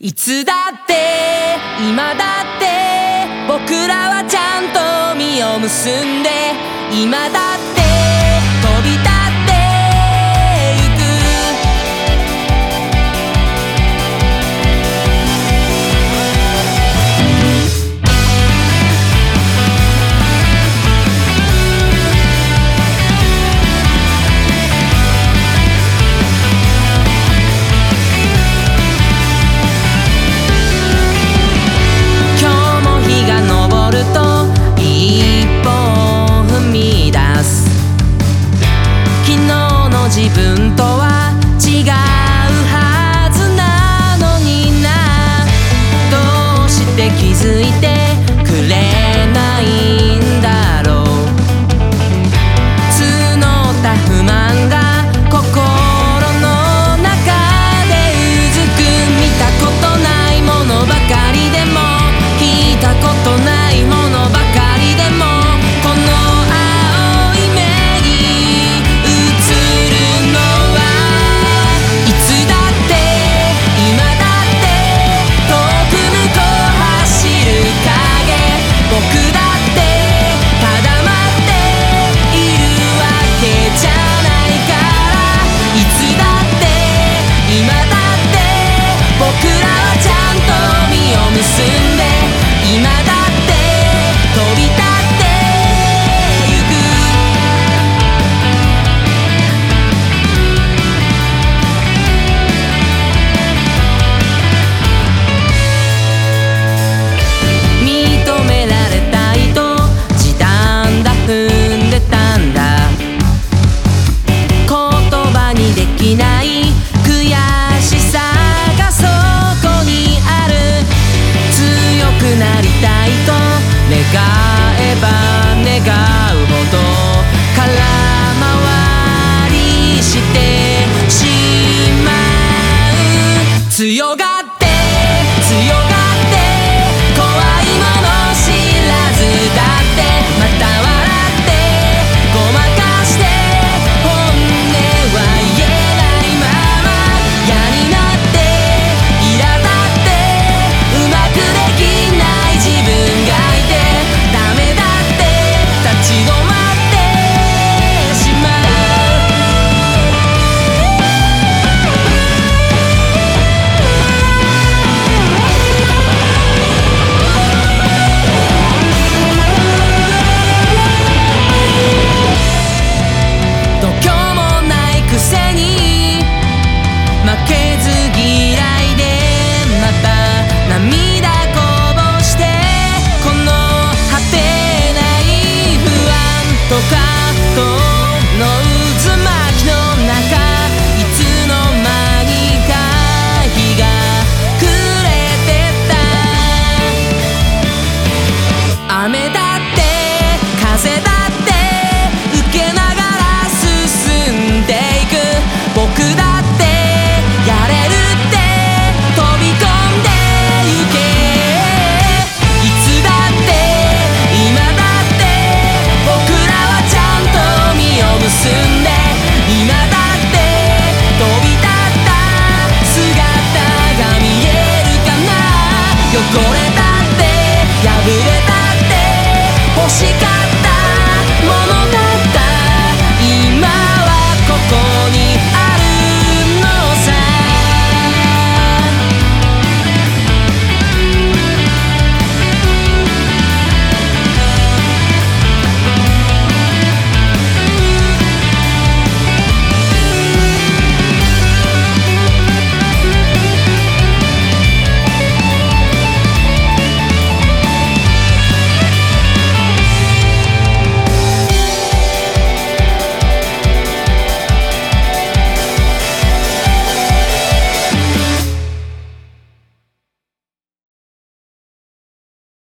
いつだって今だって僕らはちゃんと実を結んで今だって飛び立ついて